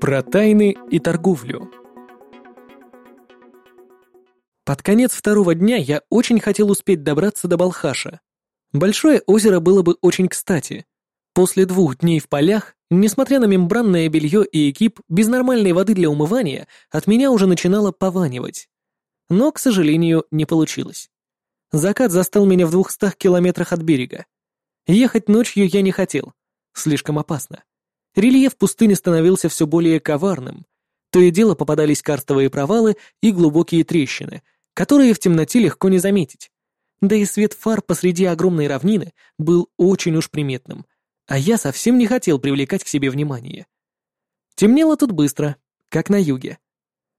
Про тайны и торговлю. Под конец второго дня я очень хотел успеть добраться до Балхаша. Большое озеро было бы очень кстати. После двух дней в полях, несмотря на мембранное белье и экип, без нормальной воды для умывания от меня уже начинало пованивать. Но, к сожалению, не получилось. Закат застал меня в двухстах километрах от берега. Ехать ночью я не хотел. Слишком опасно. Рельеф пустыни становился все более коварным. То и дело попадались карстовые провалы и глубокие трещины, которые в темноте легко не заметить. Да и свет фар посреди огромной равнины был очень уж приметным, а я совсем не хотел привлекать к себе внимание. Темнело тут быстро, как на юге.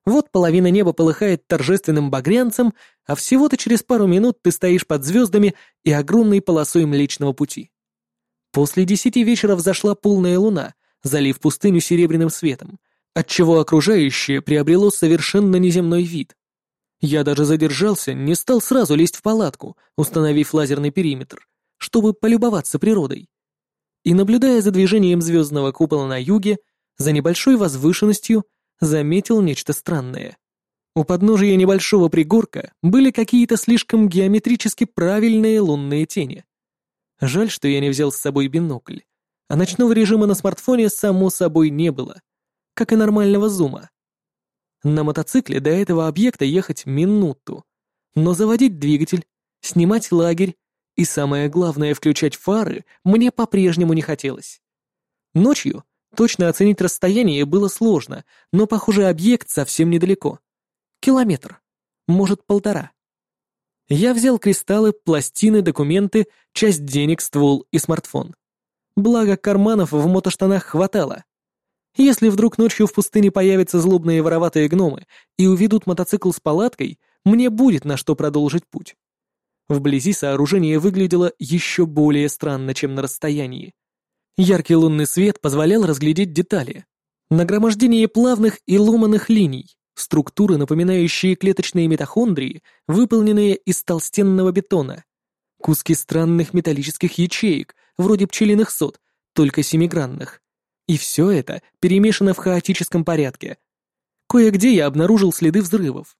Вот половина неба полыхает торжественным багрянцем, а всего-то через пару минут ты стоишь под звездами и огромной полосой Млечного Пути. После десяти вечера взошла полная луна, залив пустыню серебряным светом, отчего окружающее приобрело совершенно неземной вид. Я даже задержался, не стал сразу лезть в палатку, установив лазерный периметр, чтобы полюбоваться природой. И наблюдая за движением звездного купола на юге, за небольшой возвышенностью, заметил нечто странное. У подножия небольшого пригорка были какие-то слишком геометрически правильные лунные тени. Жаль, что я не взял с собой бинокль а ночного режима на смартфоне само собой не было, как и нормального зума. На мотоцикле до этого объекта ехать минуту, но заводить двигатель, снимать лагерь и, самое главное, включать фары мне по-прежнему не хотелось. Ночью точно оценить расстояние было сложно, но, похоже, объект совсем недалеко. Километр, может, полтора. Я взял кристаллы, пластины, документы, часть денег, ствол и смартфон. Благо, карманов в мотоштанах хватало. Если вдруг ночью в пустыне появятся злобные вороватые гномы и уведут мотоцикл с палаткой, мне будет на что продолжить путь. Вблизи сооружение выглядело еще более странно, чем на расстоянии. Яркий лунный свет позволял разглядеть детали. Нагромождение плавных и ломаных линий, структуры, напоминающие клеточные митохондрии, выполненные из толстенного бетона, куски странных металлических ячеек, вроде пчелиных сот, только семигранных. И все это перемешано в хаотическом порядке. Кое-где я обнаружил следы взрывов.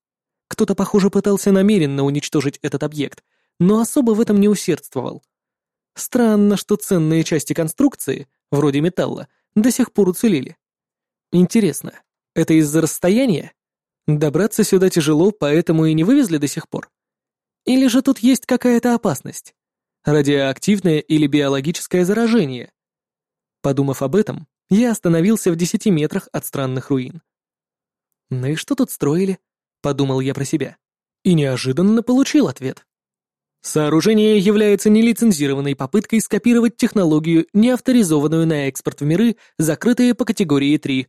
Кто-то, похоже, пытался намеренно уничтожить этот объект, но особо в этом не усердствовал. Странно, что ценные части конструкции, вроде металла, до сих пор уцелели. Интересно, это из-за расстояния? Добраться сюда тяжело, поэтому и не вывезли до сих пор? Или же тут есть какая-то опасность? Радиоактивное или биологическое заражение. Подумав об этом, я остановился в десяти метрах от странных руин. «Ну и что тут строили?» — подумал я про себя. И неожиданно получил ответ. Сооружение является нелицензированной попыткой скопировать технологию, не авторизованную на экспорт в миры, закрытые по категории 3.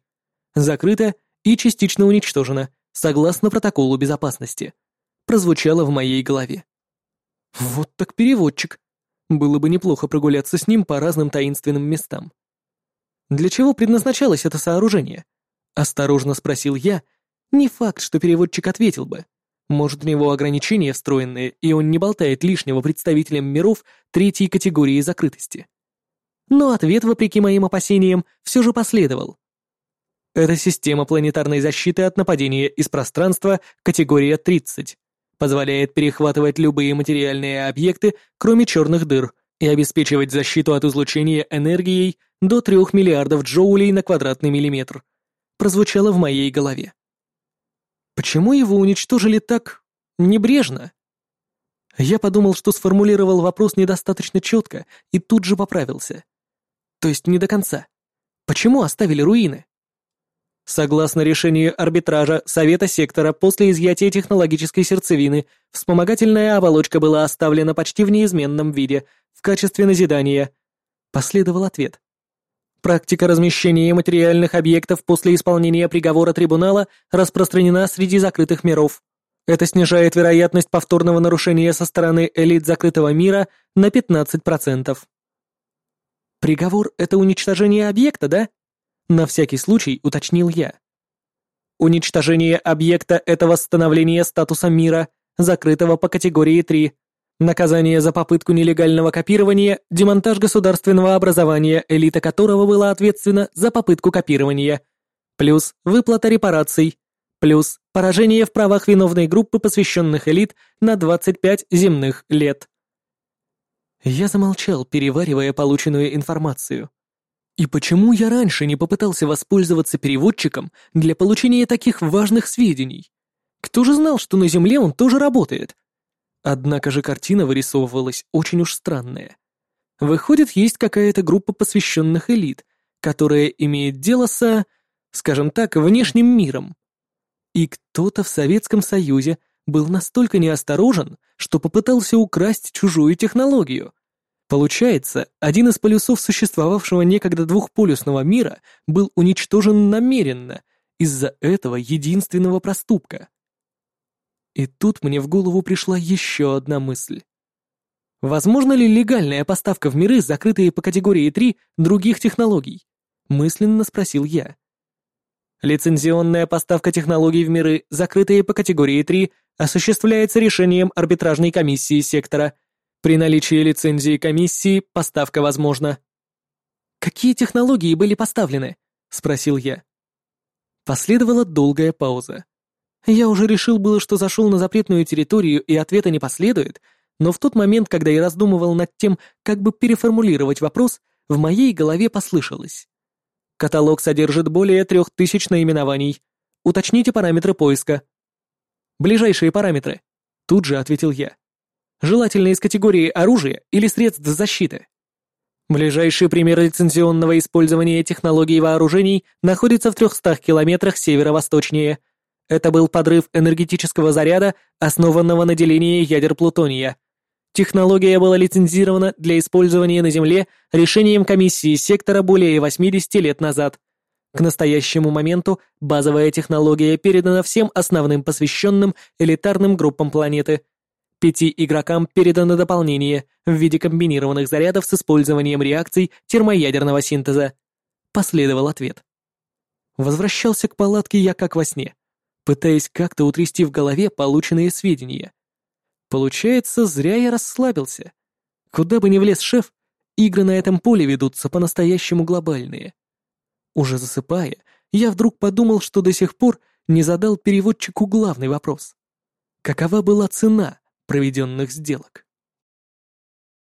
Закрыто и частично уничтожено, согласно протоколу безопасности. Прозвучало в моей голове. Вот так переводчик. Было бы неплохо прогуляться с ним по разным таинственным местам. Для чего предназначалось это сооружение? Осторожно спросил я. Не факт, что переводчик ответил бы. Может, у него ограничения встроенные, и он не болтает лишнего представителям миров третьей категории закрытости. Но ответ, вопреки моим опасениям, все же последовал. Это система планетарной защиты от нападения из пространства категория 30 позволяет перехватывать любые материальные объекты, кроме черных дыр, и обеспечивать защиту от излучения энергией до 3 миллиардов джоулей на квадратный миллиметр. Прозвучало в моей голове. Почему его уничтожили так небрежно? Я подумал, что сформулировал вопрос недостаточно четко и тут же поправился. То есть не до конца. Почему оставили руины? Согласно решению арбитража Совета сектора, после изъятия технологической сердцевины, вспомогательная оболочка была оставлена почти в неизменном виде, в качестве назидания. Последовал ответ. Практика размещения материальных объектов после исполнения приговора трибунала распространена среди закрытых миров. Это снижает вероятность повторного нарушения со стороны элит закрытого мира на 15%. Приговор — это уничтожение объекта, да? На всякий случай уточнил я. Уничтожение объекта — это восстановление статуса мира, закрытого по категории 3. Наказание за попытку нелегального копирования, демонтаж государственного образования, элита которого была ответственна за попытку копирования. плюс выплата репараций, плюс поражение в правах виновной группы посвященных элит на 25 земных лет. Я замолчал, переваривая полученную информацию. И почему я раньше не попытался воспользоваться переводчиком для получения таких важных сведений? Кто же знал, что на Земле он тоже работает? Однако же картина вырисовывалась очень уж странная. Выходит, есть какая-то группа посвященных элит, которая имеет дело со, скажем так, внешним миром. И кто-то в Советском Союзе был настолько неосторожен, что попытался украсть чужую технологию. Получается, один из полюсов существовавшего некогда двухполюсного мира был уничтожен намеренно из-за этого единственного проступка. И тут мне в голову пришла еще одна мысль. Возможно ли легальная поставка в миры, закрытые по категории 3, других технологий? Мысленно спросил я. Лицензионная поставка технологий в миры, закрытые по категории 3, осуществляется решением арбитражной комиссии сектора. При наличии лицензии комиссии поставка возможна. «Какие технологии были поставлены?» — спросил я. Последовала долгая пауза. Я уже решил было, что зашел на запретную территорию и ответа не последует, но в тот момент, когда я раздумывал над тем, как бы переформулировать вопрос, в моей голове послышалось. Каталог содержит более трех тысяч наименований. Уточните параметры поиска. Ближайшие параметры. Тут же ответил я. Желательно из категории оружия или средств защиты. Ближайший пример лицензионного использования технологий вооружений находится в 300 километрах северо-восточнее – это был подрыв энергетического заряда, основанного на делении ядер плутония. Технология была лицензирована для использования на Земле решением комиссии сектора более 80 лет назад. К настоящему моменту базовая технология передана всем основным посвященным элитарным группам планеты. Пяти игрокам передано дополнение в виде комбинированных зарядов с использованием реакций термоядерного синтеза. Последовал ответ. Возвращался к палатке я как во сне пытаясь как-то утрясти в голове полученные сведения. Получается, зря я расслабился. Куда бы ни влез шеф, игры на этом поле ведутся по-настоящему глобальные. Уже засыпая, я вдруг подумал, что до сих пор не задал переводчику главный вопрос. Какова была цена проведенных сделок?